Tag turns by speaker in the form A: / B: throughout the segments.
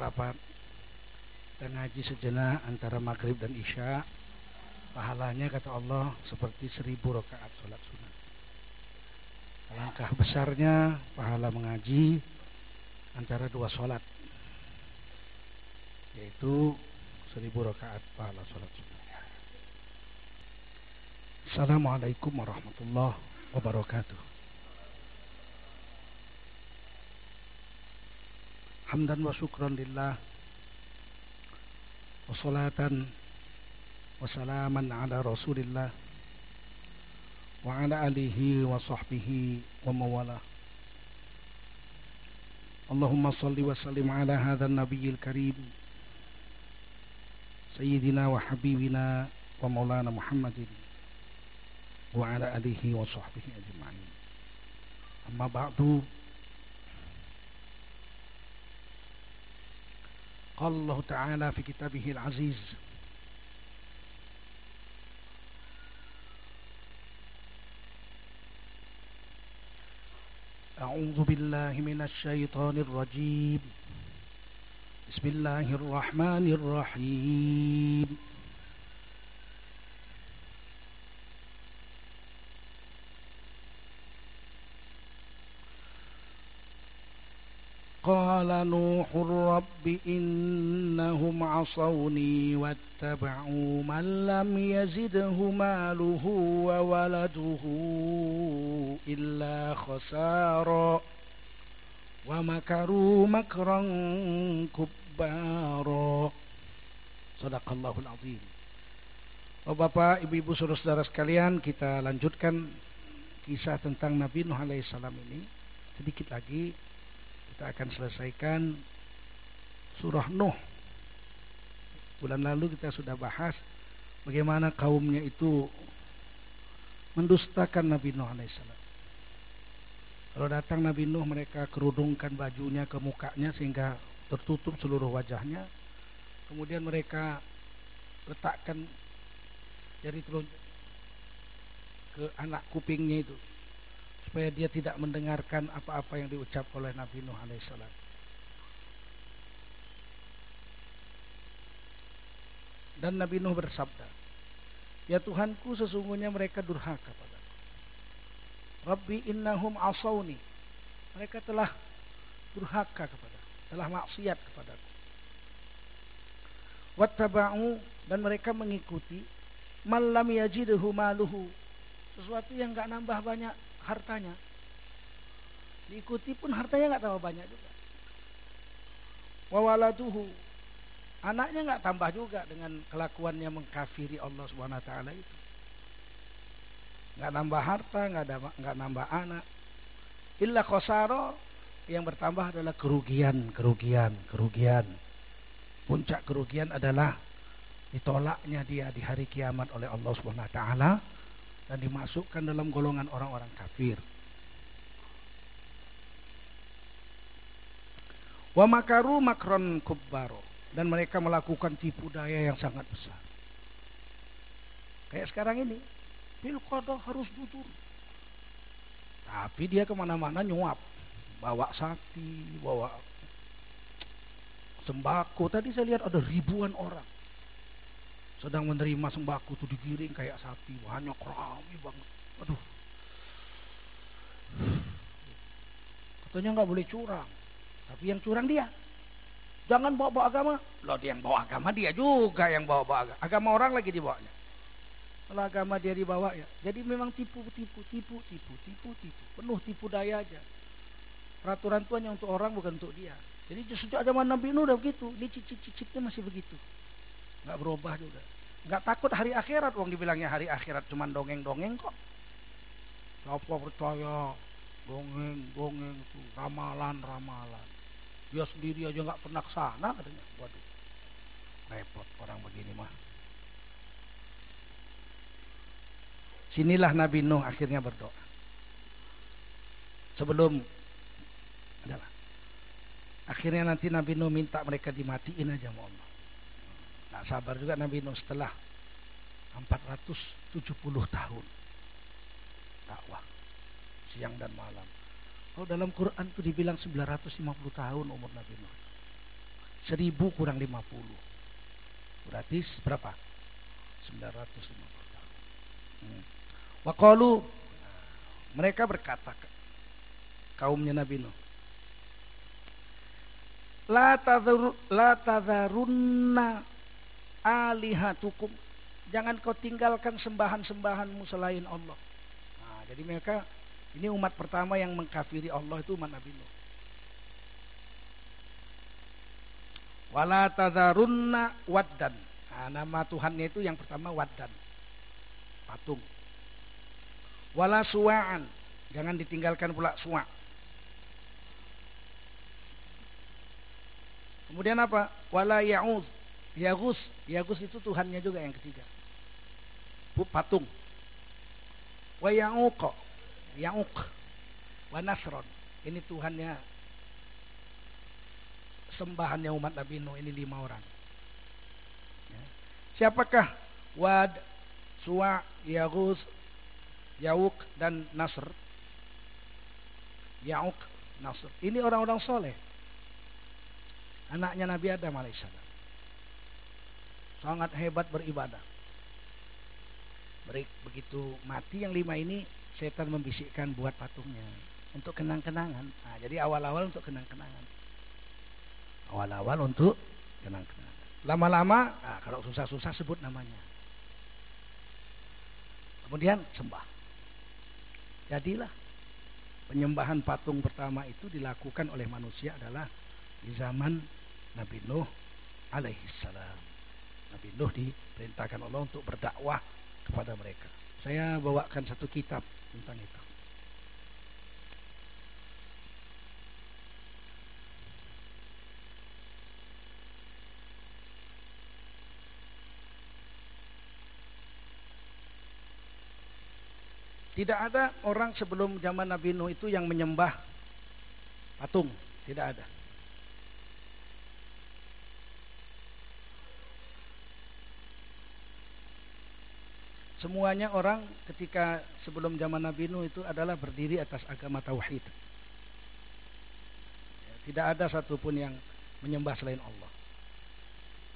A: Rapat-rapat kita ngaji sejenak antara maghrib dan isya. Pahalanya kata Allah seperti seribu rakaat sholat sunat. Alangkah besarnya pahala mengaji antara dua sholat. Yaitu seribu rakaat pahala sholat sunat. Assalamualaikum warahmatullahi wabarakatuh. Hamdan wa syukran lillah Wassalatan Wassalaman ala rasulillah Wa ala alihi wa sahbihi wa mawala Allahumma salli wa sallim ala hadha nabiyil karim Sayyidina wa habibina wa maulana Muhammadin Wa قال الله تعالى في كتابه العزيز. أعوذ بالله من الشيطان الرجيم. بسم الله الرحمن الرحيم. قال نوح رب إنهم عصوني واتبعوا من لم يزده ماله وولده إلا خسارا ومكروا مكرا كبارا صدق الله العظيم Oh Bapak, Ibu-ibu, saudara-saudara sekalian, kita lanjutkan kisah tentang Nabi Nuh alaihissalam ini sedikit lagi kita akan selesaikan surah Nuh. Bulan lalu kita sudah bahas bagaimana kaumnya itu mendustakan Nabi Nuh alaihissalam. Kalau datang Nabi Nuh mereka kerudungkan bajunya ke mukanya sehingga tertutup seluruh wajahnya. Kemudian mereka letakkan jari telunjuk ke anak kupingnya itu supaya dia tidak mendengarkan apa-apa yang diucap oleh Nabi Nuh alaihissalam. Dan Nabi Nuh bersabda, Ya Tuhanku sesungguhnya mereka durhaka padaku. Rabbi innahum asawni. Mereka telah durhaka kepada, telah maksiat kepadaku. Wattaba'u dan mereka mengikuti malam yajidhu maluhu. Sesuatu yang gak nambah banyak hartanya. Diikuti pun hartanya nggak tambah banyak juga. Wawaladuhu anaknya nggak tambah juga dengan kelakuannya mengkafiri Allah Subhanahu Taala itu. Nggak nambah harta, nggak nggak nambah anak. Illa kosaro yang bertambah adalah kerugian, kerugian, kerugian. Puncak kerugian adalah ditolaknya dia di hari kiamat oleh Allah Subhanahu Taala dan dimasukkan dalam golongan orang-orang kafir. Wa makaru makron kubbaro dan mereka melakukan tipu daya yang sangat besar. Kayak sekarang ini, pilkada harus jujur. Tapi dia ke mana-mana nyuap, bawa sapi, bawa sembako. Tadi saya lihat ada ribuan orang sedang menerima sembako itu digiring kayak sapi. Banyak ramai banget. Aduh. Katanya nggak boleh curang. Tapi yang curang dia. Jangan bawa bawa agama. Loh dia yang bawa agama dia juga yang bawa bawa agama agama orang lagi dibawanya. Kalau agama dia dibawa ya. Jadi memang tipu tipu tipu tipu tipu tipu. Penuh tipu daya aja. Peraturan Tuhan yang untuk orang bukan untuk dia. Jadi sejak zaman Nabi Nuh udah begitu. Ini cicit-cicitnya masih begitu nggak berubah juga. Nggak takut hari akhirat uang dibilangnya hari akhirat cuma dongeng-dongeng kok. Siapa percaya? Dongeng-dongeng itu ramalan-ramalan dia sendiri aja nggak pernah ke sana katanya. Waduh repot orang begini mah. Sinilah Nabi Nuh akhirnya berdoa. Sebelum adalah. Akhirnya nanti Nabi Nuh minta mereka dimatiin aja mau Allah Tak sabar juga Nabi Nuh setelah 470 tahun dakwah siang dan malam. Kalau dalam Quran itu dibilang 950 tahun umur Nabi Nuh. Seribu kurang lima puluh. Berarti berapa? 950 tahun. Hmm. Wakalu mereka berkata kaumnya Nabi Nuh. La tadharunna alihatukum. Jangan kau tinggalkan sembahan-sembahanmu selain Allah. Nah, jadi mereka ini umat pertama yang mengkafiri Allah itu umat Nabi Nuh. Wala tadharunna waddan. Nah, nama Tuhannya itu yang pertama waddan. Patung. Wala suwa'an. Jangan ditinggalkan pula suwa'. Kemudian apa? Wala ya'ud. Yagus. Yagus itu Tuhannya juga yang ketiga. Patung. Wa ya'uq. Ya'uq. Wa nasron. Ini Tuhannya sembahannya umat Nabi Nuh ini lima orang. Ya. Siapakah Wad, Suwa, Yagus, Yauk dan Nasr? Yauk, Nasr. Ini orang-orang soleh. Anaknya Nabi Adam alaihissalam. Sangat hebat beribadah. Begitu mati yang lima ini, setan membisikkan buat patungnya untuk kenang-kenangan. Nah, jadi awal-awal untuk kenang-kenangan awal-awal untuk kenang-kenangan. Lama-lama, nah, kalau susah-susah sebut namanya. Kemudian sembah. Jadilah penyembahan patung pertama itu dilakukan oleh manusia adalah di zaman Nabi Nuh alaihissalam. Nabi Nuh diperintahkan Allah untuk berdakwah kepada mereka. Saya bawakan satu kitab tentang itu. Tidak ada orang sebelum zaman Nabi Nuh itu yang menyembah patung. Tidak ada. Semuanya orang ketika sebelum zaman Nabi Nuh itu adalah berdiri atas agama tauhid. Ya, tidak ada satupun yang menyembah selain Allah.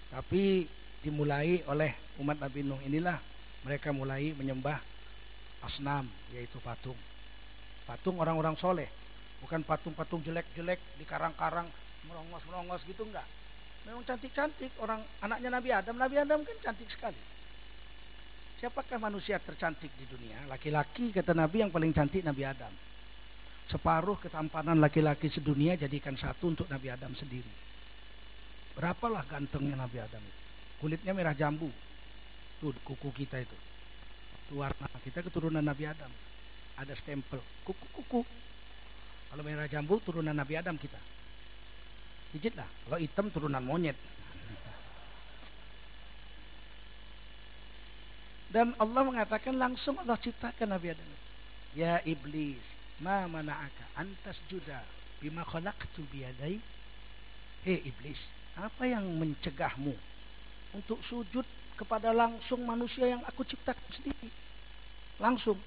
A: Tapi dimulai oleh umat Nabi Nuh inilah mereka mulai menyembah asnam yaitu patung. Patung orang-orang soleh. Bukan patung-patung jelek-jelek di karang-karang merongos-merongos gitu enggak. Memang cantik-cantik orang anaknya Nabi Adam. Nabi Adam kan cantik sekali siapakah manusia tercantik di dunia? Laki-laki kata Nabi yang paling cantik Nabi Adam. Separuh ketampanan laki-laki sedunia jadikan satu untuk Nabi Adam sendiri. Berapalah gantengnya Nabi Adam itu? Kulitnya merah jambu. Tuh kuku kita itu. Warna kita keturunan Nabi Adam. Ada stempel. Kuku-kuku kalau merah jambu turunan Nabi Adam kita. Dikit lah kalau hitam turunan monyet dan Allah mengatakan langsung Allah ciptakan Nabi Adam ya iblis ma mana'aka antas juda bima khalaqtu biyadai hei iblis apa yang mencegahmu untuk sujud kepada langsung manusia yang aku ciptakan sendiri. Langsung.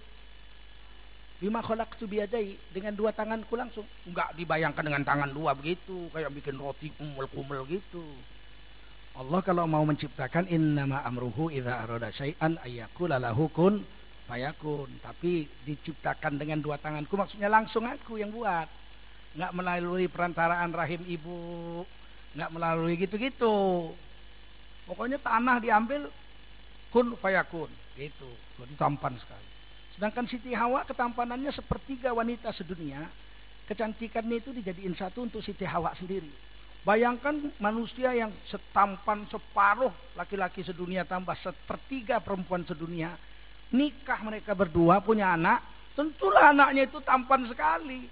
A: Bima khalaqtu biyadai dengan dua tanganku langsung. Enggak dibayangkan dengan tangan dua begitu, kayak bikin roti kumel-kumel gitu. Allah kalau mau menciptakan innama amruhu idza arada syai'an ayyakula kun fayakun. Tapi diciptakan dengan dua tanganku maksudnya langsung aku yang buat. Enggak melalui perantaraan rahim ibu, enggak melalui gitu-gitu. Pokoknya tanah diambil kun fayakun. Gitu. Jadi tampan sekali. Sedangkan Siti Hawa ketampanannya sepertiga wanita sedunia. Kecantikannya itu dijadiin satu untuk Siti Hawa sendiri. Bayangkan manusia yang setampan separuh laki-laki sedunia tambah sepertiga perempuan sedunia. Nikah mereka berdua punya anak. Tentulah anaknya itu tampan sekali.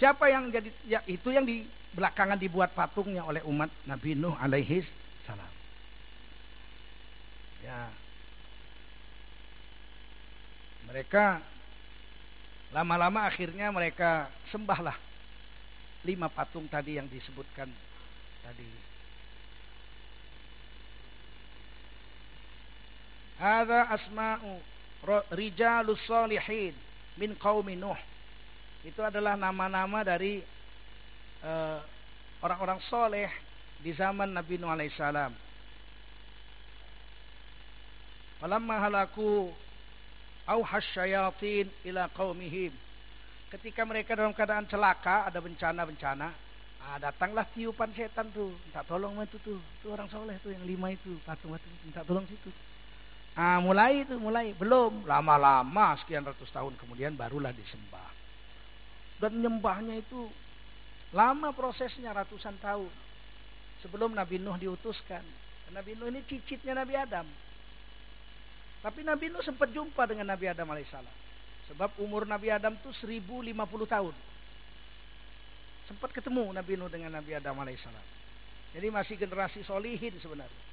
A: Siapa yang jadi ya, itu yang di belakangan dibuat patungnya oleh umat Nabi Nuh alaihi salam. Ya. Mereka lama-lama akhirnya mereka sembahlah lima patung tadi yang disebutkan tadi. Ada asma'u rijalus salihin min qaumi Nuh. Itu adalah nama-nama dari uh, orang-orang soleh di zaman Nabi Nuh alaihissalam. Falamma halaku auhas syayatin ila qaumihim. Ketika mereka dalam keadaan celaka, ada bencana-bencana, ah, datanglah tiupan setan tuh, minta tolong itu tuh, tuh orang soleh tuh yang lima itu, patung-patung, minta tolong situ. Ah, mulai itu, mulai belum lama-lama sekian ratus tahun kemudian barulah disembah. Dan nyembahnya itu lama prosesnya ratusan tahun sebelum Nabi Nuh diutuskan. Nabi Nuh ini cicitnya Nabi Adam. Tapi Nabi Nuh sempat jumpa dengan Nabi Adam alaihissalam. Sebab umur Nabi Adam itu 1050 tahun. Sempat ketemu Nabi Nuh dengan Nabi Adam alaihissalam. Jadi masih generasi solihin sebenarnya.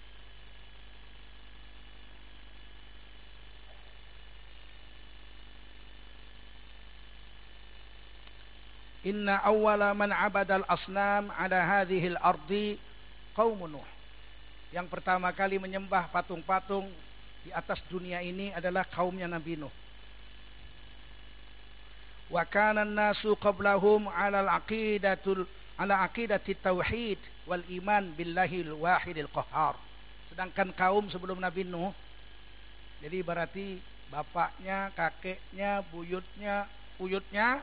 A: Inna awwala man abadal asnam ala hadhil ardi qaumun Nuh. Yang pertama kali menyembah patung-patung di atas dunia ini adalah kaumnya Nabi Nuh. Wa kana an-nasu qablahum 'ala al-aqidatul 'ala aqidati tauhid wal iman billahi al-wahidil qahhar. Sedangkan kaum sebelum Nabi Nuh jadi berarti bapaknya, kakeknya, buyutnya, buyutnya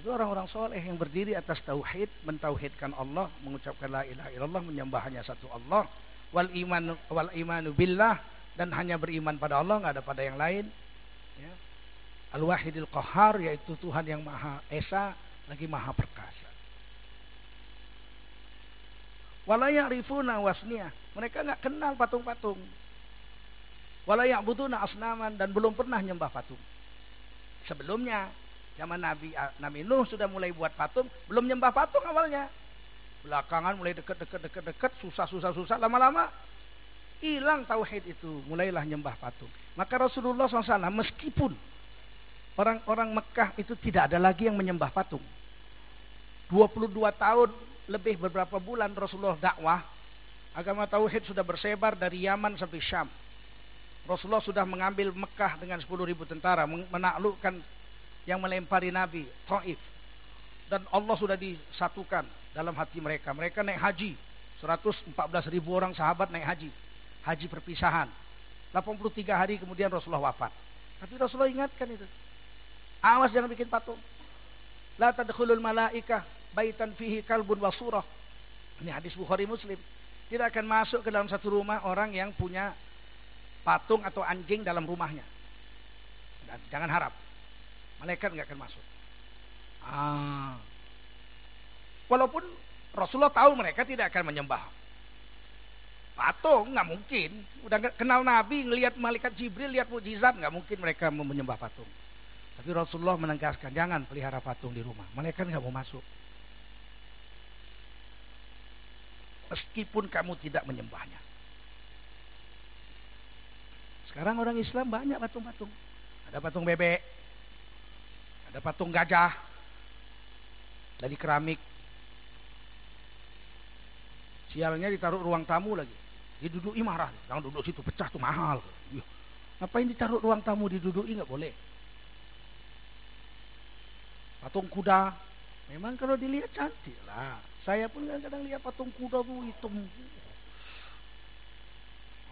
A: itu orang-orang soleh yang berdiri atas tauhid, mentauhidkan Allah, mengucapkan la ilaha illallah, menyembah hanya satu Allah, wal iman wal imanu billah dan hanya beriman pada Allah, nggak ada pada yang lain. Ya. Al wahidil qahar yaitu Tuhan yang maha esa lagi maha perkasa. Wala ya'rifuna wasniyah. Mereka nggak kenal patung-patung. Wala ya'buduna asnaman dan belum pernah nyembah patung. Sebelumnya Zaman Nabi Nabi Nuh sudah mulai buat patung, belum nyembah patung awalnya. Belakangan mulai dekat dekat dekat dekat susah susah susah lama-lama hilang tauhid itu, mulailah nyembah patung. Maka Rasulullah SAW meskipun orang-orang Mekah itu tidak ada lagi yang menyembah patung. 22 tahun lebih beberapa bulan Rasulullah dakwah, agama tauhid sudah bersebar dari Yaman sampai Syam. Rasulullah sudah mengambil Mekah dengan 10 ribu tentara, menaklukkan yang melempari Nabi Taif dan Allah sudah disatukan dalam hati mereka. Mereka naik haji. 114 ribu orang sahabat naik haji. Haji perpisahan. 83 hari kemudian Rasulullah wafat. Tapi Rasulullah ingatkan itu. Awas jangan bikin patung. La tadkhulul malaikah baitan fihi kalbun wasurah. Ini hadis Bukhari Muslim. Tidak akan masuk ke dalam satu rumah orang yang punya patung atau anjing dalam rumahnya. Dan jangan harap. Malaikat nggak akan masuk. Ah. Walaupun Rasulullah tahu mereka tidak akan menyembah patung, nggak mungkin. Udah kenal Nabi, ngelihat malaikat Jibril, lihat mujizat, nggak mungkin mereka menyembah patung. Tapi Rasulullah menegaskan, jangan pelihara patung di rumah. Malaikat nggak mau masuk. Meskipun kamu tidak menyembahnya. Sekarang orang Islam banyak patung-patung. Ada patung bebek, ada patung gajah dari keramik. Sialnya ditaruh ruang tamu lagi. Diduduki marah. Jangan duduk situ, pecah tuh mahal. Iya. Ngapain ditaruh ruang tamu diduduki nggak boleh. Patung kuda. Memang kalau dilihat cantik lah. Saya pun kadang-kadang lihat patung kuda tuh hitam.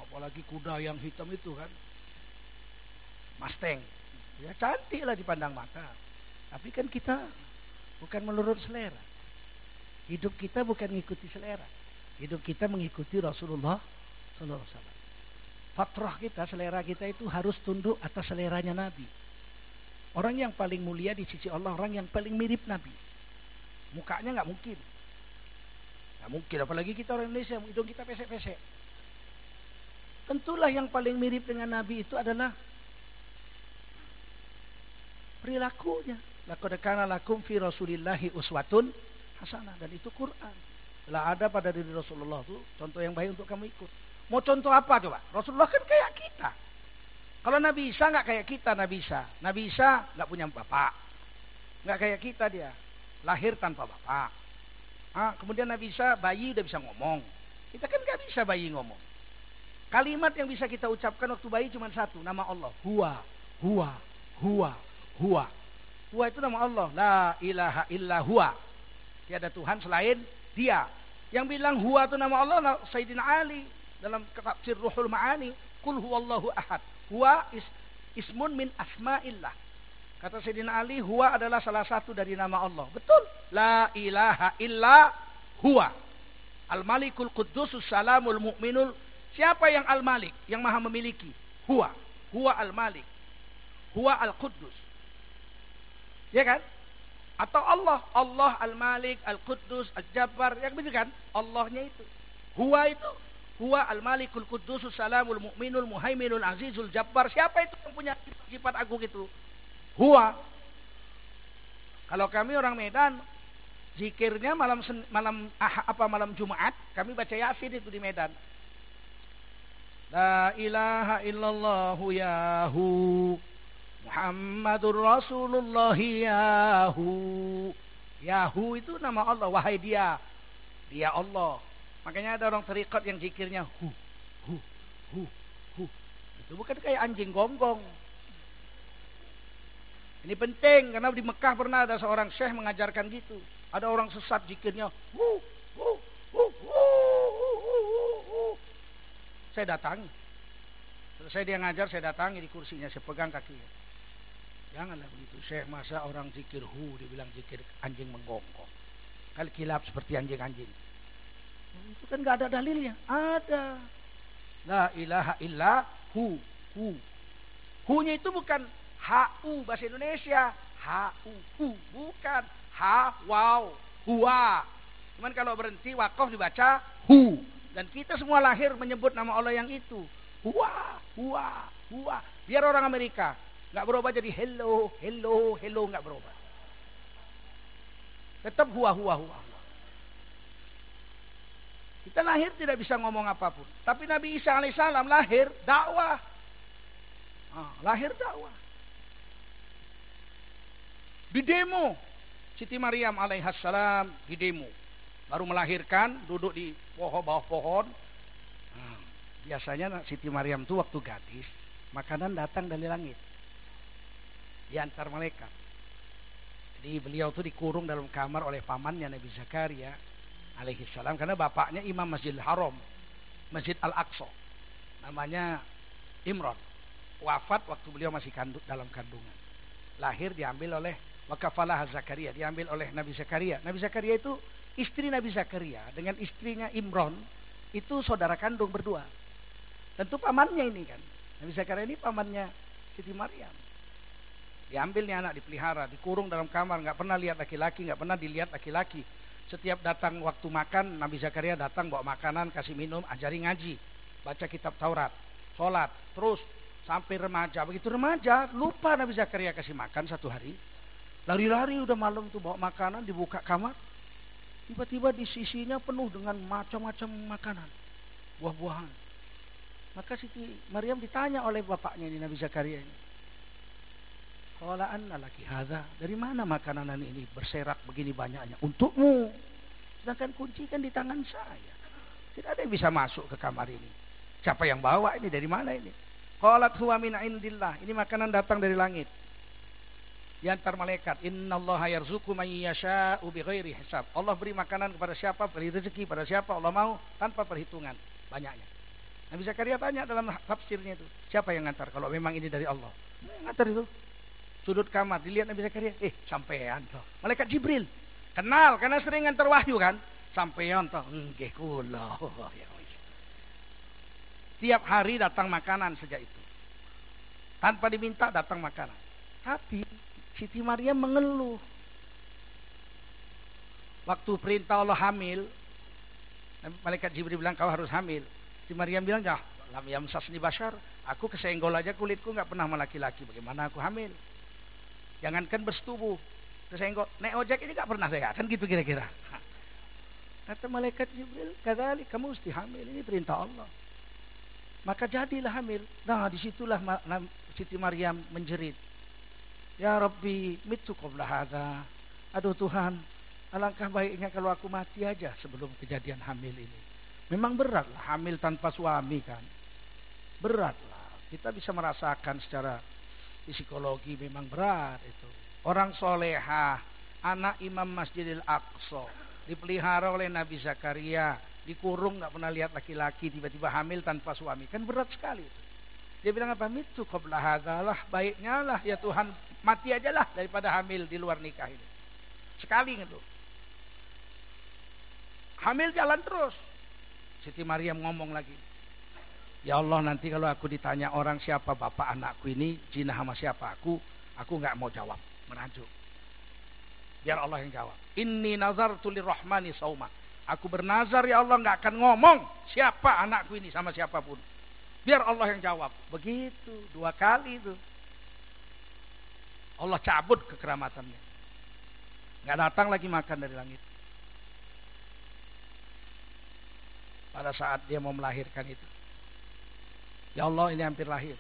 A: Apalagi kuda yang hitam itu kan. Mustang. Ya cantik lah dipandang mata. Tapi kan kita bukan menurut selera. Hidup kita bukan mengikuti selera. Hidup kita mengikuti Rasulullah Sallallahu Alaihi Wasallam. Fatrah kita, selera kita itu harus tunduk atas seleranya Nabi. Orang yang paling mulia di sisi Allah, orang yang paling mirip Nabi. Mukanya nggak mungkin. Nggak mungkin, apalagi kita orang Indonesia, hidung kita pesek-pesek. Tentulah yang paling mirip dengan Nabi itu adalah perilakunya. Laqad kana lakum fi Rasulillahi uswatun hasanah dan itu Quran. Telah ada pada diri Rasulullah itu contoh yang baik untuk kamu ikut. Mau contoh apa coba? Rasulullah kan kayak kita. Kalau Nabi Isa nggak kayak kita Nabi Isa. Nabi Isa nggak punya bapak. Nggak kayak kita dia. Lahir tanpa bapak. Ah, kemudian Nabi Isa bayi udah bisa ngomong. Kita kan nggak bisa bayi ngomong. Kalimat yang bisa kita ucapkan waktu bayi cuma satu, nama Allah. Huwa, huwa, huwa, huwa. Huwa itu nama Allah. La ilaha illa huwa. Tiada Tuhan selain dia. Yang bilang huwa itu nama Allah Sayyidina Ali dalam tafsir Ruhul Ma'ani, "Qul huwallahu ahad." Huwa is, ismun min asma'illah. Kata Sayyidina Ali, huwa adalah salah satu dari nama Allah. Betul. La ilaha illa huwa. Al-Malikul Quddusus Salamul Mu'minul. Siapa yang Al-Malik? Yang maha memiliki. Huwa. Huwa Al-Malik. Huwa Al-Quddus. Ya kan? Atau Allah. Allah Al-Malik, Al-Quddus, Al-Jabbar. Yang begitu kan? Allahnya itu. Huwa itu. Huwa Al-Malikul Quddusus Salamul Mu'minul Muhaiminul Azizul Jabbar. Siapa itu yang punya sifat agung itu? Huwa. Kalau kami orang Medan, zikirnya malam malam ah, apa malam Jumat, kami baca Yasin itu di Medan. La ilaha illallah yahu Muhammadur Rasulullah yahu. Yahu itu nama Allah, wahai dia. Dia Allah. Makanya ada orang terikat yang zikirnya hu hu hu hu. Itu bukan kayak anjing gonggong. Ini penting karena di Mekah pernah ada seorang syekh mengajarkan gitu. Ada orang sesat zikirnya. Hu, hu, hu, hu, hu, hu, hu. Saya datangi. Selesai dia ngajar, saya datangi di kursinya, saya pegang kakinya. Janganlah begitu. Syekh masa orang zikir hu, dia bilang zikir anjing menggonggong. Kali kilap seperti anjing-anjing. Itu kan gak ada dalilnya. Ada. La ilaha illa hu. Hu. Hu-nya itu bukan H-U bahasa Indonesia. H-U-U. Bukan. Ha, wow, huwa. Cuman kalau berhenti wakaf dibaca hu. Dan kita semua lahir menyebut nama Allah yang itu. Huwa, huwa, huwa. Biar orang Amerika. nggak berubah jadi hello, hello, hello. nggak berubah. Tetap huwa, huwa, huwa. Kita lahir tidak bisa ngomong apa pun. Tapi Nabi Isa alaihissalam lahir dakwah. Ah, lahir dakwah. Di demo. Siti Maryam alaihissalam di demo. Baru melahirkan, duduk di pohon bawah pohon. Nah, biasanya Siti Maryam itu waktu gadis, makanan datang dari langit. Diantar malaikat. Jadi beliau itu dikurung dalam kamar oleh pamannya Nabi Zakaria alaihissalam karena bapaknya imam Masjidil Haram, Masjid Al-Aqsa. Namanya Imran. Wafat waktu beliau masih kandung, dalam kandungan. Lahir diambil oleh Wakafalah Zakaria diambil oleh Nabi Zakaria. Nabi Zakaria itu istri Nabi Zakaria dengan istrinya Imron itu saudara kandung berdua. Tentu pamannya ini kan. Nabi Zakaria ini pamannya Siti Maryam. Diambil nih anak dipelihara, dikurung dalam kamar, nggak pernah lihat laki-laki, nggak pernah dilihat laki-laki. Setiap datang waktu makan, Nabi Zakaria datang bawa makanan, kasih minum, ajari ngaji, baca kitab Taurat, sholat, terus sampai remaja. Begitu remaja, lupa Nabi Zakaria kasih makan satu hari, Lari-lari udah malam tuh bawa makanan dibuka kamar. Tiba-tiba di sisinya penuh dengan macam-macam makanan. Buah-buahan. Maka Siti Maryam ditanya oleh bapaknya ini Nabi Zakaria ini. Qala anna laki hadza? Dari mana makanan ini berserak begini banyaknya? Untukmu. Sedangkan kunci kan di tangan saya. Tidak ada yang bisa masuk ke kamar ini. Siapa yang bawa ini? Dari mana ini? Qalat huwa min indillah. Ini makanan datang dari langit diantar malaikat. Inna Allah yarzuku man yasha'u hisab. Allah beri makanan kepada siapa, beri rezeki pada siapa Allah mau tanpa perhitungan banyaknya. Nabi Zakaria tanya dalam tafsirnya itu, siapa yang ngantar kalau memang ini dari Allah? Yang ngantar itu. Sudut kamar dilihat Nabi Zakaria, eh sampean toh. Malaikat Jibril. Kenal karena sering ngantar wahyu kan. Sampean toh, nggih kula. Ya Tiap hari datang makanan sejak itu. Tanpa diminta datang makanan. Tapi Siti Maryam mengeluh. Waktu perintah Allah hamil, malaikat Jibril bilang kau harus hamil. Siti Maryam bilang, ya, lam yamsasni bashar. Aku kesenggol aja kulitku nggak pernah sama laki-laki. Bagaimana aku hamil? Jangankan bersetubuh, kesenggol. Nek ojek ini nggak pernah saya. Kan gitu kira-kira. Kata malaikat Jibril, kata kamu mesti hamil. Ini perintah Allah. Maka jadilah hamil. Nah di situlah Siti Maryam menjerit. Ya Rabbi, mitu qabla. Aduh Tuhan, alangkah baiknya kalau aku mati aja sebelum kejadian hamil ini. Memang berat lah hamil tanpa suami kan. Berat lah. Kita bisa merasakan secara psikologi memang berat itu. Orang soleha, anak Imam Masjidil Aqsa. dipelihara oleh Nabi Zakaria, dikurung nggak pernah lihat laki-laki tiba-tiba hamil tanpa suami. Kan berat sekali itu. Dia bilang apa? Mitu qabla hadalah baiknya lah ya Tuhan mati aja lah daripada hamil di luar nikah ini. Sekali gitu. Hamil jalan terus. Siti Maryam ngomong lagi. Ya Allah nanti kalau aku ditanya orang siapa bapak anakku ini, zina sama siapa aku, aku nggak mau jawab, merajuk. Biar Allah yang jawab. Inni nazar tulir rahmani sauma. Aku bernazar ya Allah nggak akan ngomong siapa anakku ini sama siapa pun. Biar Allah yang jawab. Begitu dua kali itu. Allah cabut kekeramatannya. Nggak datang lagi makan dari langit. Pada saat dia mau melahirkan itu. Ya Allah ini hampir lahir.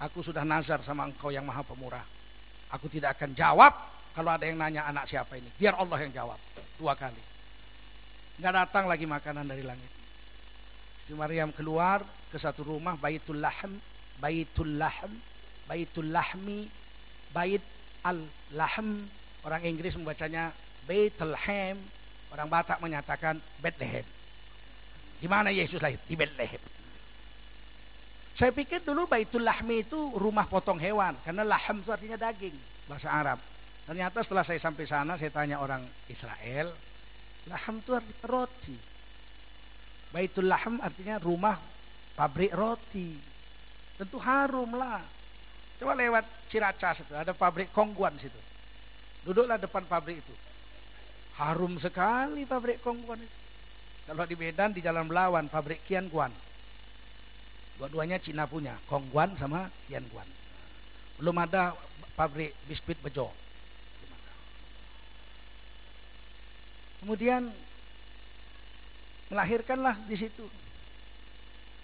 A: Aku sudah nazar sama engkau yang maha pemurah. Aku tidak akan jawab kalau ada yang nanya anak siapa ini. Biar Allah yang jawab. Dua kali. Nggak datang lagi makanan dari langit. Si Maryam keluar ke satu rumah. Baitul Lahm. Baitul Lahm. Baitul Lahmi. Bait Al-Lahm. Orang Inggris membacanya Bethlehem. Orang Batak menyatakan Bethlehem. Di mana Yesus lahir? Di Bethlehem. Saya pikir dulu Baitul Lahmi itu rumah potong hewan. Karena lahm itu artinya daging. Bahasa Arab. Ternyata setelah saya sampai sana, saya tanya orang Israel, laham itu artinya roti. Baitul laham artinya rumah pabrik roti. Tentu harum lah. Coba lewat Ciracas itu, ada pabrik Kongguan situ. Duduklah depan pabrik itu. Harum sekali pabrik Kongguan itu. Kalau di Medan di Jalan Belawan pabrik Kian Guan. Dua-duanya Cina punya, Kongguan sama Kian Guan. Belum ada pabrik biskuit bejo. Kemudian melahirkanlah di situ.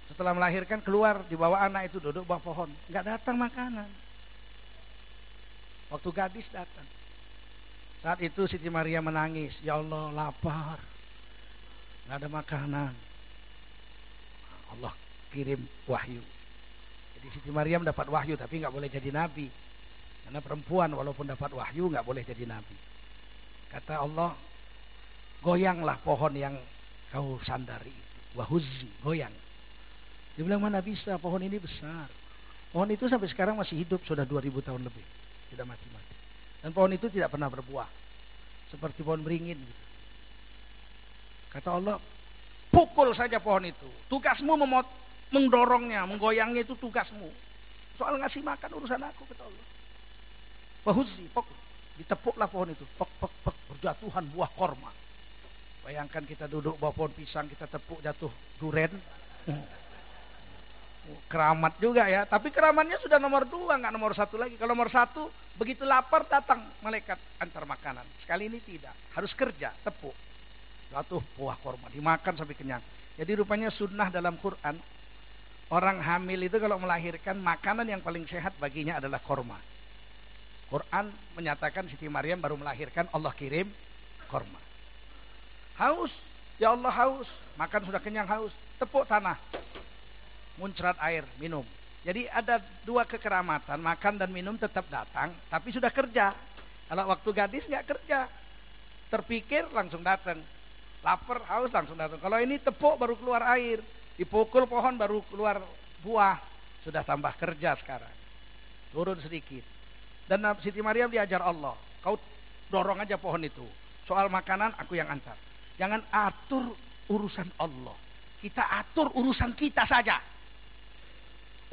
A: Setelah melahirkan keluar dibawa anak itu duduk bawah pohon, nggak datang makanan. Waktu gadis datang. Saat itu Siti Maria menangis, ya Allah lapar, nggak ada makanan. Allah kirim wahyu. Jadi Siti Maria dapat wahyu tapi nggak boleh jadi nabi. Karena perempuan walaupun dapat wahyu nggak boleh jadi nabi. Kata Allah, Goyanglah pohon yang kau sandari Wahuzi, goyang. Dia bilang mana bisa, pohon ini besar. Pohon itu sampai sekarang masih hidup, sudah 2000 tahun lebih. Tidak mati-mati. Dan pohon itu tidak pernah berbuah. Seperti pohon beringin. Gitu. Kata Allah, pukul saja pohon itu. Tugasmu memot mendorongnya, menggoyangnya itu tugasmu. Soal ngasih makan urusan aku, kata Allah. Wahuzi, pok. Ditepuklah pohon itu. Pok, pok, pok. Berjatuhan buah korma. Bayangkan kita duduk bawah pohon pisang, kita tepuk jatuh duren. Keramat juga ya. Tapi keramatnya sudah nomor dua, nggak nomor satu lagi. Kalau nomor satu, begitu lapar datang malaikat antar makanan. Sekali ini tidak. Harus kerja, tepuk. Jatuh buah korma, dimakan sampai kenyang. Jadi rupanya sunnah dalam Quran. Orang hamil itu kalau melahirkan, makanan yang paling sehat baginya adalah korma. Quran menyatakan Siti Maryam baru melahirkan, Allah kirim korma. Haus. Ya Allah haus. Makan sudah kenyang haus. Tepuk tanah. Muncrat air, minum. Jadi ada dua kekeramatan. Makan dan minum tetap datang. Tapi sudah kerja. Kalau waktu gadis nggak kerja. Terpikir langsung datang. Lapar, haus langsung datang. Kalau ini tepuk baru keluar air. Dipukul pohon baru keluar buah. Sudah tambah kerja sekarang. Turun sedikit. Dan Siti Maryam diajar Allah. Kau dorong aja pohon itu. Soal makanan aku yang antar. Jangan atur urusan Allah. Kita atur urusan kita saja.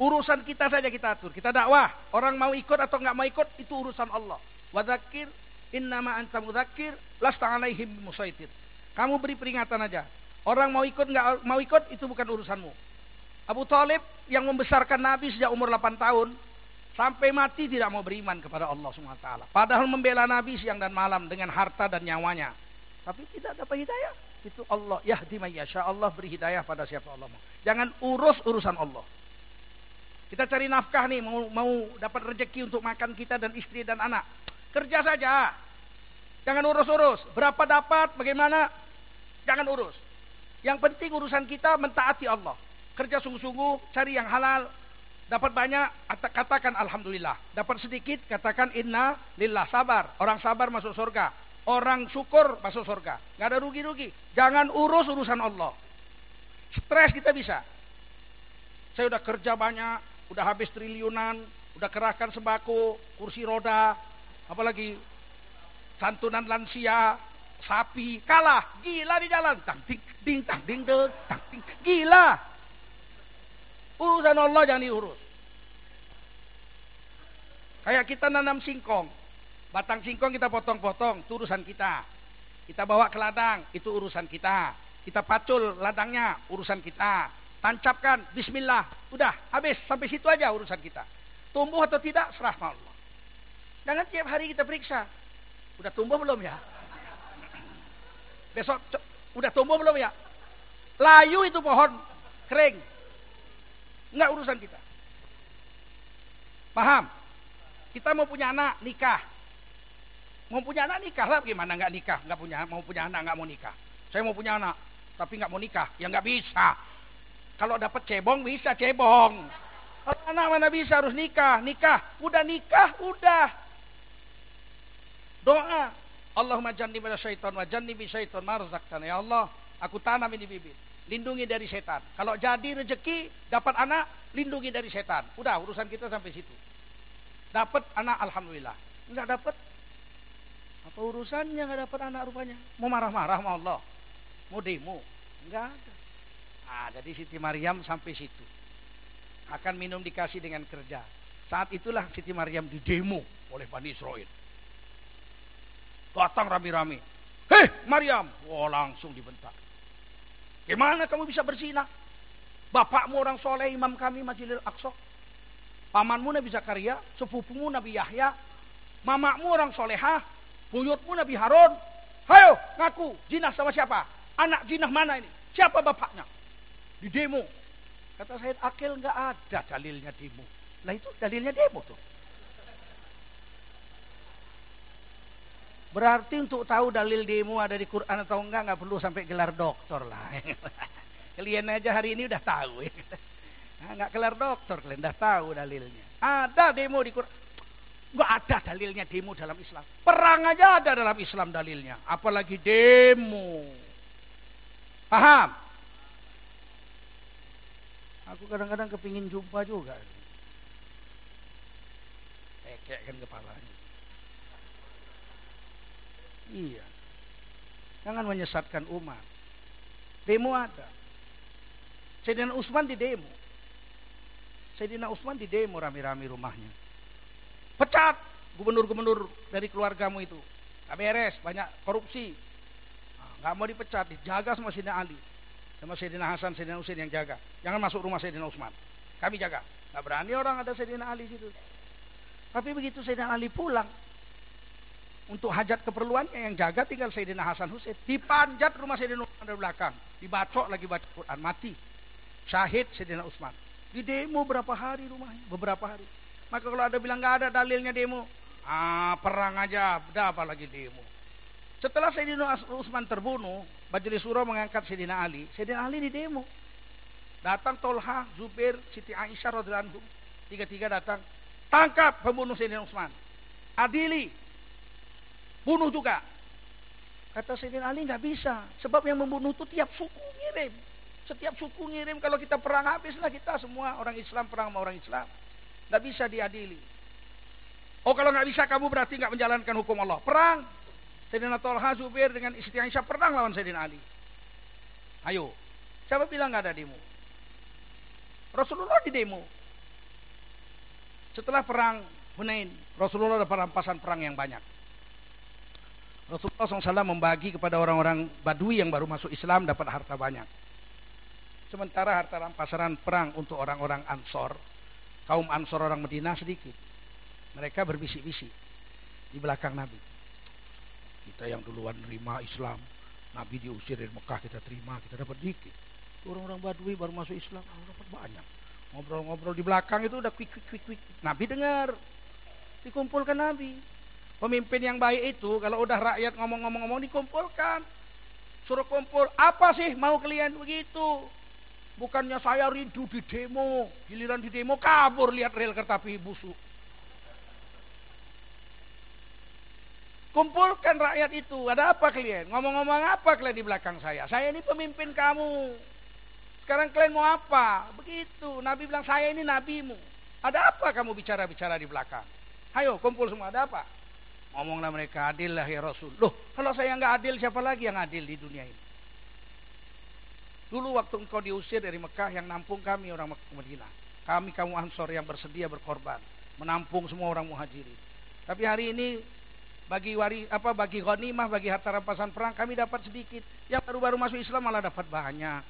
A: Urusan kita saja kita atur. Kita dakwah. Orang mau ikut atau nggak mau ikut itu urusan Allah. Wadakir innama anta mudakir lasta alaihim musaitir. Kamu beri peringatan aja. Orang mau ikut nggak mau ikut itu bukan urusanmu. Abu Talib yang membesarkan Nabi sejak umur 8 tahun sampai mati tidak mau beriman kepada Allah SWT. Padahal membela Nabi siang dan malam dengan harta dan nyawanya. Tapi tidak dapat hidayah. Itu Allah. Yahdi mayyasha. Allah beri hidayah pada siapa Allah mau. Jangan urus urusan Allah. Kita cari nafkah nih. Mau, mau dapat rezeki untuk makan kita dan istri dan anak. Kerja saja. Jangan urus-urus. Berapa dapat, bagaimana. Jangan urus. Yang penting urusan kita mentaati Allah. Kerja sungguh-sungguh, cari yang halal. Dapat banyak, katakan Alhamdulillah. Dapat sedikit, katakan Inna lillah. Sabar. Orang sabar masuk surga. Orang syukur masuk surga. Nggak ada rugi-rugi. Jangan urus urusan Allah. Stres kita bisa. Saya udah kerja banyak, udah habis triliunan, udah kerahkan sembako, kursi roda, apalagi santunan lansia, sapi, kalah, gila di jalan. Tang ding ding tang ding ding, tang ding. Gila. Urusan Allah jangan diurus. Kayak kita nanam singkong. Batang singkong kita potong-potong, itu urusan kita. Kita bawa ke ladang, itu urusan kita. Kita pacul ladangnya, urusan kita. Tancapkan, bismillah. Udah, habis. Sampai situ aja urusan kita. Tumbuh atau tidak, serah Allah. Jangan tiap hari kita periksa. Udah tumbuh belum ya? Besok, udah tumbuh belum ya? Layu itu pohon, kering. Enggak urusan kita. Paham? Kita mau punya anak, nikah. Mau punya anak nikah lah gimana nggak nikah? Nggak punya mau punya anak nggak mau nikah. Saya mau punya anak tapi nggak mau nikah. Ya nggak bisa. Kalau dapat cebong bisa cebong. Kalau anak mana bisa harus nikah, nikah. Udah nikah, udah. Doa. Allahumma pada syaitan wa janni bi syaitan marzaqtana. Ya Allah, aku tanam ini bibit. Lindungi dari setan. Kalau jadi rezeki, dapat anak, lindungi dari setan. Udah urusan kita sampai situ. Dapat anak alhamdulillah. Enggak dapat apa urusannya nggak dapat anak rupanya? Mau marah-marah sama Allah? Mau demo? Enggak ada. Ah, jadi Siti Maryam sampai situ. Akan minum dikasih dengan kerja. Saat itulah Siti Maryam didemo oleh Bani Israel. Datang rame-rame. Hei Maryam! Wah langsung dibentak. Gimana kamu bisa berzina? Bapakmu orang soleh, imam kami Majilil Aqsa. Pamanmu Nabi Zakaria, sepupumu Nabi Yahya, mamakmu orang solehah, Buyutmu Nabi Harun. Hayo, ngaku. Jinah sama siapa? Anak jinah mana ini? Siapa bapaknya? Di demo. Kata Said Akil nggak ada dalilnya demo. Nah itu dalilnya demo tuh. Berarti untuk tahu dalil demo ada di Quran atau enggak nggak perlu sampai gelar doktor lah. kalian aja hari ini udah tahu. Nah, nggak gelar doktor kalian udah tahu dalilnya. Ada demo di Quran. Enggak ada dalilnya demo dalam Islam. Perang aja ada dalam Islam dalilnya. Apalagi demo. Paham? Aku kadang-kadang kepingin jumpa juga. Ekek kan kepalanya. Iya. Jangan menyesatkan umat. Demo ada. Sayyidina Utsman di demo. Sayyidina Utsman di demo rame-rame rumahnya. Pecat gubernur-gubernur dari keluargamu itu. Gak beres, banyak korupsi. Nah, gak mau dipecat, dijaga sama Sayyidina Ali. Sama Sayyidina Hasan, Sayyidina Husain yang jaga. Jangan masuk rumah Sayyidina Utsman. Kami jaga. Gak berani orang ada Sayyidina Ali situ. Tapi begitu Sayyidina Ali pulang, untuk hajat keperluannya yang jaga tinggal Sayyidina Hasan Husain. Dipanjat rumah Sayyidina Utsman dari belakang. Dibacok lagi baca Quran. Mati. Syahid Sayyidina Utsman. Di demo berapa hari rumahnya? Beberapa hari. Maka kalau ada bilang nggak ada dalilnya demo, ah perang aja, udah apalagi demo. Setelah Sayyidina Utsman terbunuh, Majelis Suro mengangkat Sayyidina Ali. Sayyidina Ali di demo. Datang Tolha, Zubair, Siti Aisyah radhiyallahu Tiga-tiga datang. Tangkap pembunuh Sayyidina Utsman. Adili. Bunuh juga. Kata Sayyidina Ali nggak bisa. Sebab yang membunuh itu tiap suku ngirim. Setiap suku ngirim kalau kita perang habislah kita semua orang Islam perang sama orang Islam. Nggak bisa diadili. Oh kalau nggak bisa kamu berarti nggak menjalankan hukum Allah. Perang. Sayyidina Tolha Zubair dengan istri Aisyah perang lawan Sayyidina Ali. Ayo. Siapa bilang nggak ada demo? Rasulullah di demo. Setelah perang Hunain, Rasulullah ada perampasan perang yang banyak. Rasulullah SAW membagi kepada orang-orang Badui yang baru masuk Islam dapat harta banyak. Sementara harta rampasan perang untuk orang-orang Ansor kaum Ansor orang Medina sedikit. Mereka berbisik-bisik di belakang Nabi. Kita yang duluan menerima Islam, Nabi diusir dari Mekah kita terima, kita dapat dikit. Orang-orang Badui baru masuk Islam, oh, dapat banyak. Ngobrol-ngobrol di belakang itu udah quick quick quick quick. Nabi dengar. Dikumpulkan Nabi. Pemimpin yang baik itu kalau udah rakyat ngomong-ngomong-ngomong dikumpulkan. Suruh kumpul. Apa sih mau kalian begitu? Bukannya saya rindu di demo, giliran di demo kabur lihat rel kereta api busuk. Kumpulkan rakyat itu. Ada apa kalian? Ngomong-ngomong apa kalian di belakang saya? Saya ini pemimpin kamu. Sekarang kalian mau apa? Begitu. Nabi bilang, saya ini nabimu. Ada apa kamu bicara-bicara di belakang? Ayo kumpul semua. Ada apa? Ngomonglah mereka, adil lah ya Rasul. Loh, kalau saya nggak adil, siapa lagi yang adil di dunia ini? Dulu waktu engkau diusir dari Mekah, yang nampung kami orang Madinah. Kami kamu Ansor yang bersedia berkorban. Menampung semua orang muhajirin. Tapi hari ini bagi wari apa bagi ghanimah, bagi harta rampasan perang kami dapat sedikit. Yang baru-baru masuk Islam malah dapat banyak.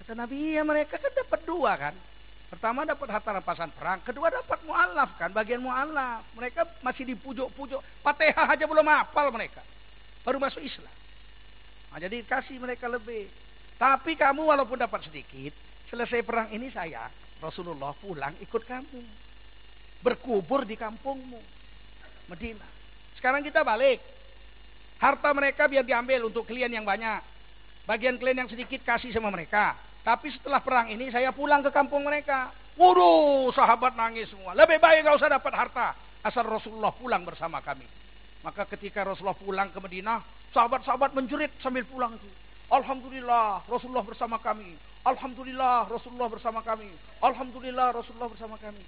A: Kata Nabi, ya mereka kan dapat dua kan. Pertama dapat harta rampasan perang, kedua dapat mualaf kan, bagian mualaf. Mereka masih dipujuk-pujuk, Fatihah aja belum hafal mereka. Baru masuk Islam. Nah, jadi kasih mereka lebih. Tapi kamu walaupun dapat sedikit, selesai perang ini saya, Rasulullah pulang ikut kamu. Berkubur di kampungmu. Medina. Sekarang kita balik. Harta mereka biar diambil untuk klien yang banyak. Bagian klien yang sedikit kasih sama mereka. Tapi setelah perang ini saya pulang ke kampung mereka. Waduh, sahabat nangis semua. Lebih baik gak usah dapat harta. Asal Rasulullah pulang bersama kami. Maka ketika Rasulullah pulang ke Madinah, sahabat-sahabat menjerit sambil pulang itu. Alhamdulillah Rasulullah bersama kami. Alhamdulillah Rasulullah bersama kami. Alhamdulillah Rasulullah bersama kami.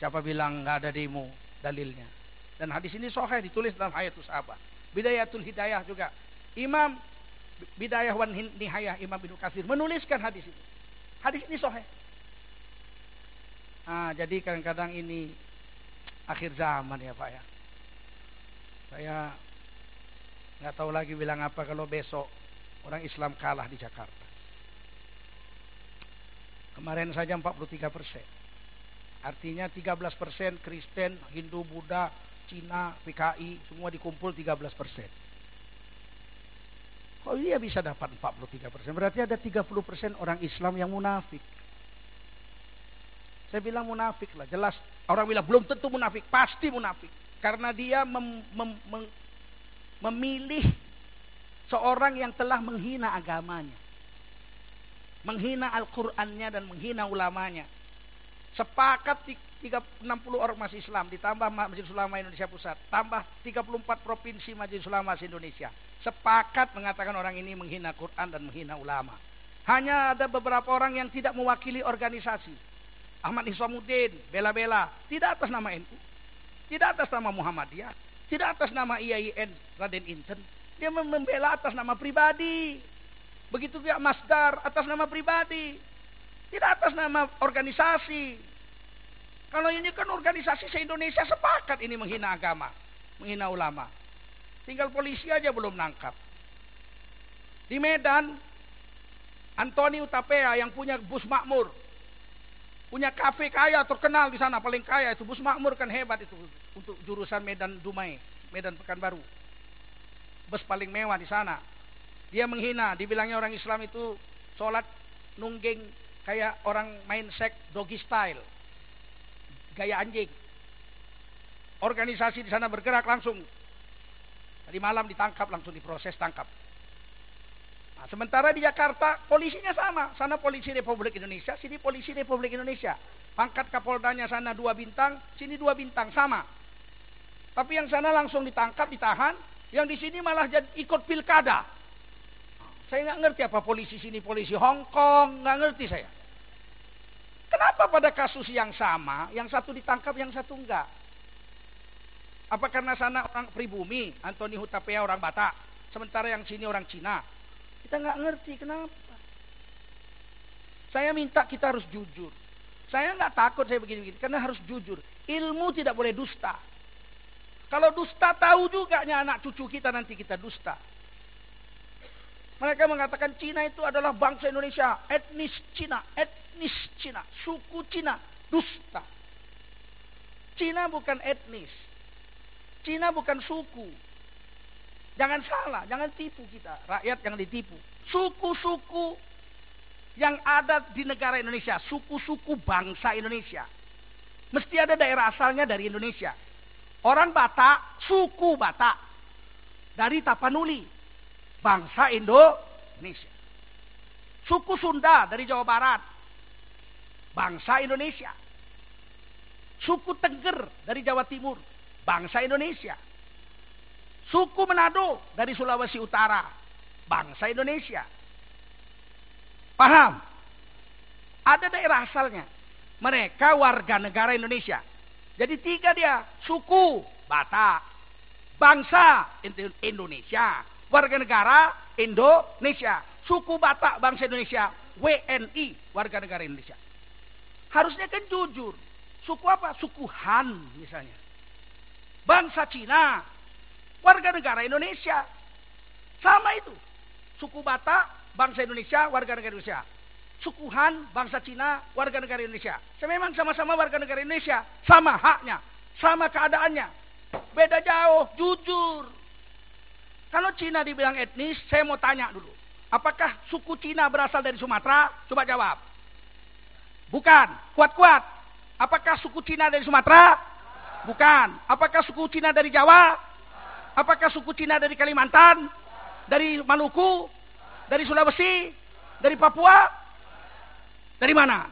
A: Siapa bilang nggak ada demo dalilnya? Dan hadis ini sahih ditulis dalam Hayatus Sahabat. Bidayatul Hidayah juga. Imam Bidayah wan Nihayah Imam Ibnu Katsir menuliskan hadis ini. Hadis ini sahih. Nah, jadi kadang-kadang ini akhir zaman ya Pak ya. Saya nggak tahu lagi bilang apa kalau besok orang Islam kalah di Jakarta. Kemarin saja 43 persen. Artinya 13 persen Kristen, Hindu, Buddha, Cina, PKI, semua dikumpul 13 persen. Kok dia bisa dapat 43 persen? Berarti ada 30 persen orang Islam yang munafik. Saya bilang munafik lah, jelas. Orang bilang belum tentu munafik, pasti munafik. Karena dia mem, mem, mem, memilih seorang yang telah menghina agamanya. Menghina Al-Qur'annya dan menghina ulamanya. Sepakat 60 ormas Islam ditambah Majelis Ulama Indonesia Pusat, tambah 34 provinsi Majelis Ulama Indonesia. Sepakat mengatakan orang ini menghina Quran dan menghina ulama. Hanya ada beberapa orang yang tidak mewakili organisasi. Ahmad Isamuddin, bela-bela, tidak atas nama NU, tidak atas nama Muhammadiyah, tidak atas nama IAIN Raden Inten. Dia membela atas nama pribadi. Begitu juga Masdar atas nama pribadi. Tidak atas nama organisasi. Kalau ini kan organisasi se-Indonesia sepakat ini menghina agama, menghina ulama. Tinggal polisi aja belum nangkap. Di Medan, Antoni Utapea yang punya bus makmur, punya kafe kaya terkenal di sana paling kaya itu bus makmur kan hebat itu untuk jurusan Medan Dumai, Medan Pekanbaru. Bus paling mewah di sana. Dia menghina, dibilangnya orang Islam itu sholat nungging kayak orang main sek doggy style gaya anjing. Organisasi di sana bergerak langsung. Tadi malam ditangkap langsung diproses tangkap. Nah, sementara di Jakarta polisinya sama. Sana polisi Republik Indonesia, sini polisi Republik Indonesia. Pangkat Kapoldanya sana dua bintang, sini dua bintang sama. Tapi yang sana langsung ditangkap, ditahan. Yang di sini malah jadi ikut pilkada. Saya nggak ngerti apa polisi sini polisi Hong Kong, nggak ngerti saya. Kenapa pada kasus yang sama, yang satu ditangkap, yang satu enggak? Apa karena sana orang pribumi, Antoni Hutapea orang Batak, sementara yang sini orang Cina? Kita nggak ngerti kenapa. Saya minta kita harus jujur. Saya nggak takut saya begini-begini, karena harus jujur. Ilmu tidak boleh dusta. Kalau dusta tahu juga anak cucu kita nanti kita dusta. Mereka mengatakan Cina itu adalah bangsa Indonesia, etnis Cina, etnis Cina, suku Cina, dusta. Cina bukan etnis. Cina bukan suku. Jangan salah, jangan tipu kita, rakyat yang ditipu. Suku-suku yang ada di negara Indonesia, suku-suku bangsa Indonesia. Mesti ada daerah asalnya dari Indonesia. Orang Batak, suku Batak. Dari Tapanuli, bangsa Indonesia. Suku Sunda dari Jawa Barat, bangsa Indonesia. Suku Tengger dari Jawa Timur, bangsa Indonesia. Suku Manado dari Sulawesi Utara. Bangsa Indonesia. Paham? Ada daerah asalnya. Mereka warga negara Indonesia. Jadi tiga dia. Suku Batak. Bangsa Indonesia. Warga negara Indonesia. Suku Batak bangsa Indonesia. WNI warga negara Indonesia. Harusnya kan jujur. Suku apa? Suku Han misalnya. Bangsa Cina. Warga negara Indonesia. Sama itu. Suku Batak, bangsa Indonesia, warga negara Indonesia. Suku Han, bangsa Cina, warga negara Indonesia. Memang sama-sama warga negara Indonesia. Sama haknya. Sama keadaannya. Beda jauh, jujur. Cina dibilang etnis, saya mau tanya dulu. Apakah suku Cina berasal dari Sumatera? Coba jawab. Bukan. Kuat-kuat. Apakah suku Cina dari Sumatera? Bukan. Apakah suku Cina dari Jawa? Apakah suku Cina dari Kalimantan? Dari Maluku? Dari Sulawesi? Dari Papua? Dari mana?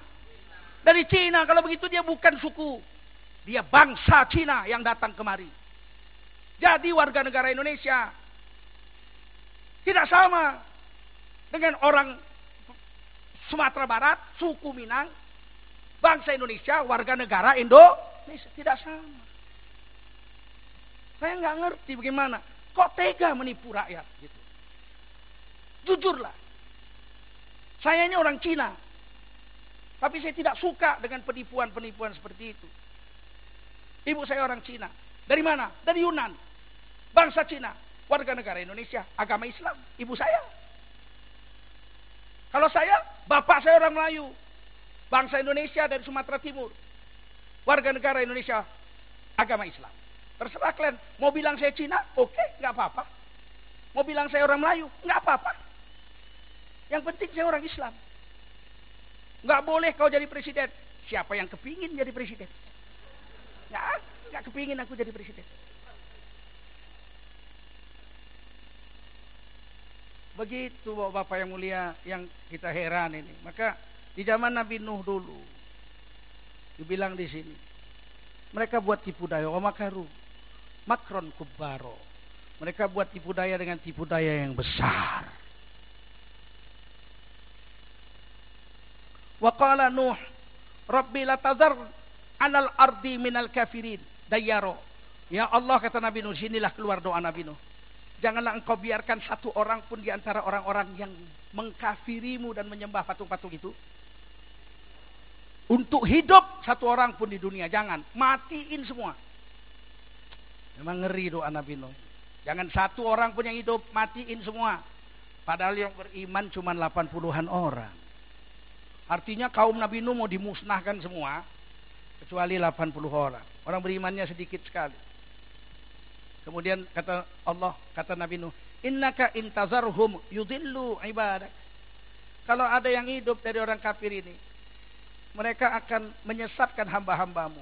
A: Dari Cina. Kalau begitu dia bukan suku. Dia bangsa Cina yang datang kemari. Jadi warga negara Indonesia. Tidak sama dengan orang Sumatera Barat, suku Minang, bangsa Indonesia, warga negara Indonesia. Tidak sama. Saya nggak ngerti bagaimana. Kok tega menipu rakyat gitu. Jujurlah. Saya ini orang Cina. Tapi saya tidak suka dengan penipuan-penipuan seperti itu. Ibu saya orang Cina. Dari mana? Dari Yunan. Bangsa Cina. Warga negara Indonesia. Agama Islam. Ibu saya. Kalau saya, bapak saya orang Melayu. Bangsa Indonesia dari Sumatera Timur. Warga negara Indonesia. Agama Islam. Terserah kalian. Mau bilang saya Cina, oke, okay, nggak apa-apa. Mau bilang saya orang Melayu, nggak apa-apa. Yang penting saya orang Islam. Nggak boleh kau jadi presiden. Siapa yang kepingin jadi presiden? Nggak, nggak kepingin aku jadi presiden. Begitu Bapak yang mulia yang kita heran ini. Maka di zaman Nabi Nuh dulu dibilang di sini. Mereka buat tipu daya, wa makaru makron kubaro. Mereka buat tipu daya dengan tipu daya yang besar. Wa qala Nuh, Rabbi la tazar anal ardi minal kafirin dayaro. Ya Allah kata Nabi Nuh, sinilah keluar doa Nabi Nuh. Janganlah engkau biarkan satu orang pun di antara orang-orang yang mengkafirimu dan menyembah patung-patung itu. Untuk hidup satu orang pun di dunia. Jangan. Matiin semua. Memang ngeri doa Nabi Nuh. Jangan satu orang pun yang hidup. Matiin semua. Padahal yang beriman cuma 80-an orang. Artinya kaum Nabi Nuh mau dimusnahkan semua kecuali 80 orang. Orang berimannya sedikit sekali. Kemudian kata Allah, kata Nabi Nuh, "Innaka intazarhum yudillu ibadak." Kalau ada yang hidup dari orang kafir ini, mereka akan menyesatkan hamba-hambamu.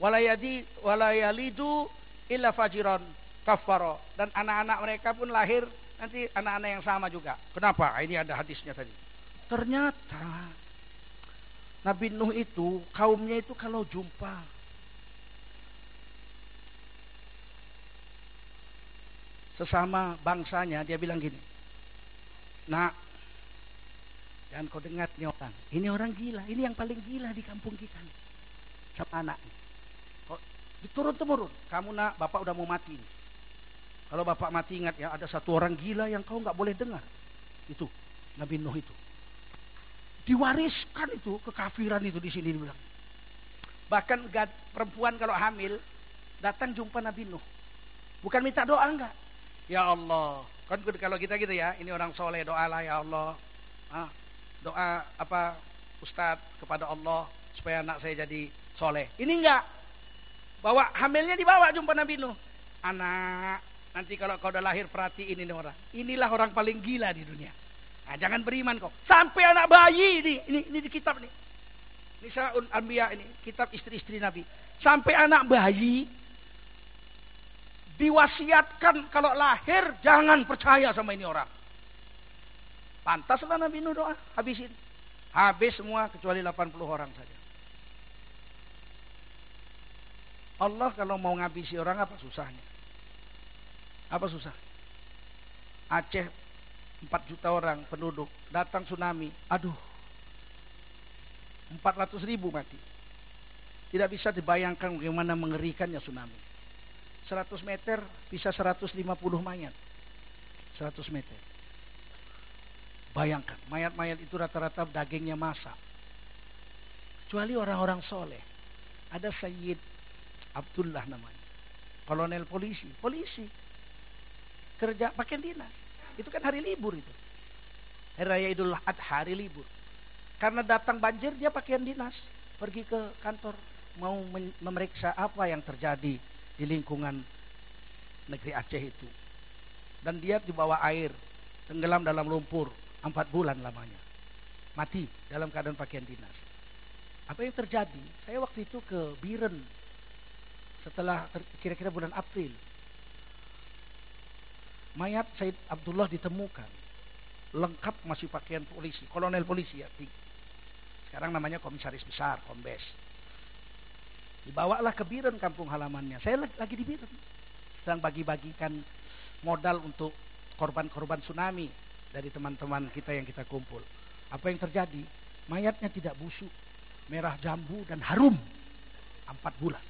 A: Walayadi walayalidu illa fajiran kafaro dan anak-anak mereka pun lahir nanti anak-anak yang sama juga. Kenapa? Ini ada hadisnya tadi. Ternyata Nabi Nuh itu kaumnya itu kalau jumpa sesama bangsanya dia bilang gini. Nak, jangan kau dengar nih orang. Ini orang gila. Ini yang paling gila di kampung kita. Sama anak. Kok diturun temurun. Kamu nak, bapak udah mau mati. Kalau bapak mati ingat ya ada satu orang gila yang kau nggak boleh dengar. Itu Nabi Nuh itu diwariskan itu kekafiran itu di sini dibilang. Bahkan perempuan kalau hamil datang jumpa Nabi Nuh. Bukan minta doa enggak. Ya Allah. Kan kalau kita gitu ya, ini orang soleh doalah ya Allah. Ah, doa apa Ustadz kepada Allah supaya anak saya jadi soleh. Ini enggak. Bawa hamilnya dibawa jumpa Nabi Nuh. Anak, nanti kalau kau udah lahir perhatiin ini orang. Inilah orang paling gila di dunia. Nah, jangan beriman kok. Sampai anak bayi ini, ini, ini di kitab nih. Nisaun Anbiya ini, kitab istri-istri Nabi. Sampai anak bayi diwasiatkan kalau lahir jangan percaya sama ini orang. Pantaslah Nabi Nuh doa, habisin. Habis semua kecuali 80 orang saja. Allah kalau mau ngabisi orang apa susahnya? Apa susah? Aceh 4 juta orang penduduk datang tsunami. Aduh. 400 ribu mati. Tidak bisa dibayangkan bagaimana mengerikannya tsunami. 100 meter bisa 150 mayat. 100 meter. Bayangkan, mayat-mayat itu rata-rata dagingnya masak. Kecuali orang-orang soleh. Ada Sayyid Abdullah namanya. Kolonel polisi. Polisi. Kerja pakai dinas. Itu kan hari libur itu. Hari Raya Idul Adha hari libur. Karena datang banjir dia pakaian dinas. Pergi ke kantor. Mau memeriksa apa yang terjadi di lingkungan negeri Aceh itu. Dan dia di bawah air. Tenggelam dalam lumpur. Empat bulan lamanya. Mati dalam keadaan pakaian dinas. Apa yang terjadi? Saya waktu itu ke Biren. Setelah kira-kira bulan April mayat Said Abdullah ditemukan lengkap masih pakaian polisi, kolonel polisi ya. Sekarang namanya komisaris besar, kombes. Dibawalah ke Biren kampung halamannya. Saya lagi di Biren. Sedang bagi-bagikan modal untuk korban-korban tsunami dari teman-teman kita yang kita kumpul. Apa yang terjadi? Mayatnya tidak busuk, merah jambu dan harum. Empat bulan.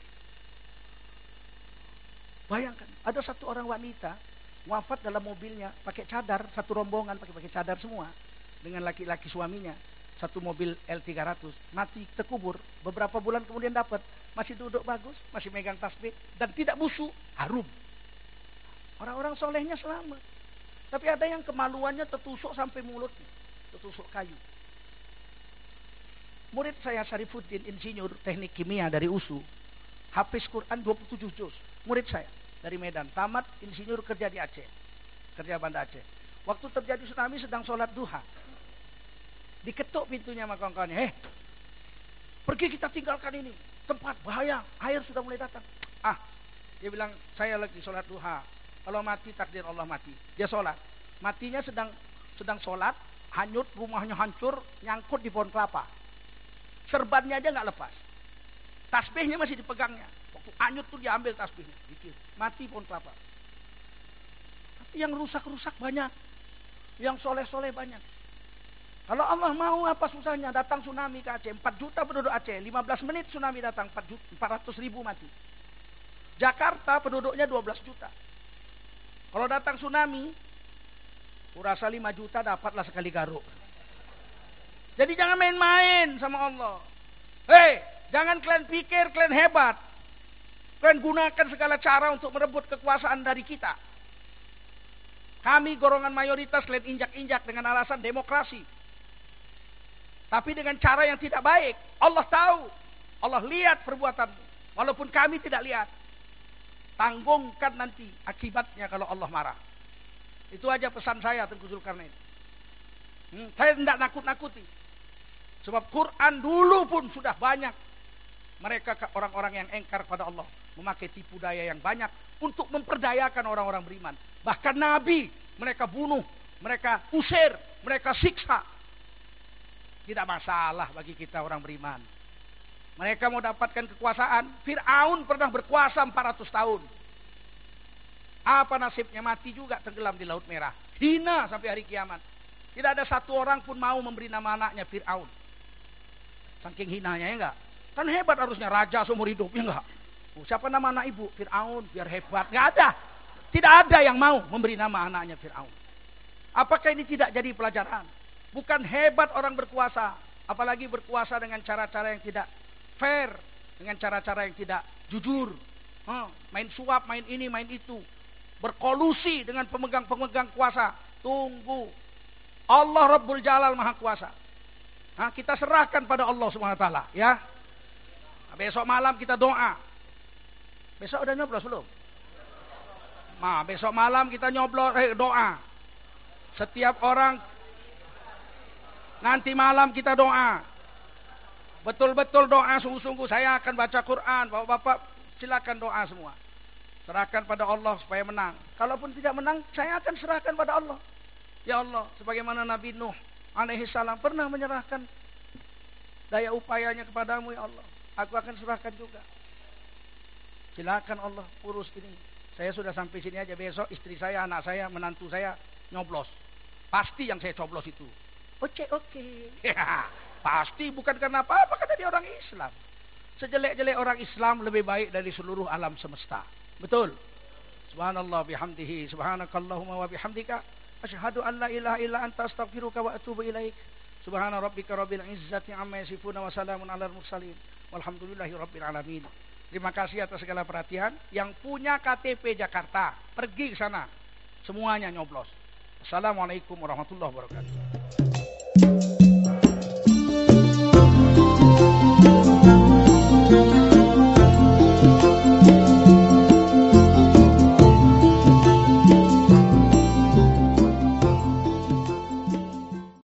A: Bayangkan, ada satu orang wanita wafat dalam mobilnya pakai cadar satu rombongan pakai pakai cadar semua dengan laki-laki suaminya satu mobil L300 mati terkubur beberapa bulan kemudian dapat masih duduk bagus masih megang tasbih dan tidak busuk harum orang-orang solehnya selamat tapi ada yang kemaluannya tertusuk sampai mulutnya tertusuk kayu murid saya Sarifuddin insinyur teknik kimia dari USU hafiz Quran 27 juz murid saya dari Medan. Tamat insinyur kerja di Aceh. Kerja Banda Aceh. Waktu terjadi tsunami sedang sholat duha. Diketuk pintunya sama kawan-kawannya. Eh, pergi kita tinggalkan ini. Tempat bahaya. Air sudah mulai datang. Ah, dia bilang, saya lagi sholat duha. Kalau mati takdir Allah mati. Dia sholat. Matinya sedang sedang sholat. Hanyut, rumahnya hancur. Nyangkut di pohon kelapa. Serbannya aja nggak lepas. Tasbihnya masih dipegangnya. Waktu anyut tuh diambil tasbihnya. Dikir. Mati pun kelapa. Tapi yang rusak-rusak banyak. Yang soleh-soleh banyak. Kalau Allah mau apa susahnya datang tsunami ke Aceh. 4 juta penduduk Aceh. 15 menit tsunami datang. 400 ribu mati. Jakarta penduduknya 12 juta. Kalau datang tsunami. Kurasa 5 juta dapatlah sekali garuk. Jadi jangan main-main sama Allah. Hei, Jangan kalian pikir kalian hebat. Kalian gunakan segala cara untuk merebut kekuasaan dari kita. Kami golongan mayoritas kalian injak-injak dengan alasan demokrasi. Tapi dengan cara yang tidak baik. Allah tahu. Allah lihat perbuatanmu. Walaupun kami tidak lihat. Tanggungkan nanti akibatnya kalau Allah marah. Itu aja pesan saya Tengku Zulkarnain. Hmm, saya tidak nakut-nakuti. Sebab Quran dulu pun sudah banyak mereka orang-orang yang engkar pada Allah. Memakai tipu daya yang banyak. Untuk memperdayakan orang-orang beriman. Bahkan Nabi mereka bunuh. Mereka usir. Mereka siksa. Tidak masalah bagi kita orang beriman. Mereka mau dapatkan kekuasaan. Fir'aun pernah berkuasa 400 tahun. Apa nasibnya? Mati juga tenggelam di Laut Merah. Hina sampai hari kiamat. Tidak ada satu orang pun mau memberi nama anaknya Fir'aun. Saking hinanya ya enggak? Kan hebat harusnya raja seumur hidup, ya enggak? Oh, siapa nama anak ibu? Fir'aun, biar hebat. Enggak ada. Tidak ada yang mau memberi nama anaknya Fir'aun. Apakah ini tidak jadi pelajaran? Bukan hebat orang berkuasa. Apalagi berkuasa dengan cara-cara yang tidak fair. Dengan cara-cara yang tidak jujur. Hmm, main suap, main ini, main itu. Berkolusi dengan pemegang-pemegang kuasa. Tunggu. Allah Rabbul Jalal Maha Kuasa. Nah, kita serahkan pada Allah Subhanahu wa taala, ya. Besok malam kita doa. Besok udah nyoblos belum? Ma, besok malam kita nyoblos eh, doa. Setiap orang nanti malam kita doa. Betul-betul doa sungguh-sungguh. Saya akan baca Quran. Bapak-bapak silakan doa semua. Serahkan pada Allah supaya menang. Kalaupun tidak menang, saya akan serahkan pada Allah. Ya Allah, sebagaimana Nabi Nuh alaihi salam pernah menyerahkan daya upayanya kepadamu ya Allah. Aku akan serahkan juga. Silakan Allah urus ini. Saya sudah sampai sini aja besok istri saya, anak saya, menantu saya nyoblos. Pasti yang saya coblos itu. Oke, oke. Ya, pasti bukan karena apa-apa karena dia orang Islam. Sejelek-jelek orang Islam lebih baik dari seluruh alam semesta. Betul. Subhanallah bihamdihi, subhanakallahumma wa bihamdika, asyhadu an la ilaha illa anta astaghfiruka wa atubu ilaik. Subhana rabbika rabbil izzati amma yasifuna wa salamun alal mursalin. Walhamdulillahi rabbil alamin. Terima kasih atas segala perhatian. Yang punya KTP Jakarta, pergi ke sana. Semuanya nyoblos. Assalamualaikum warahmatullahi wabarakatuh.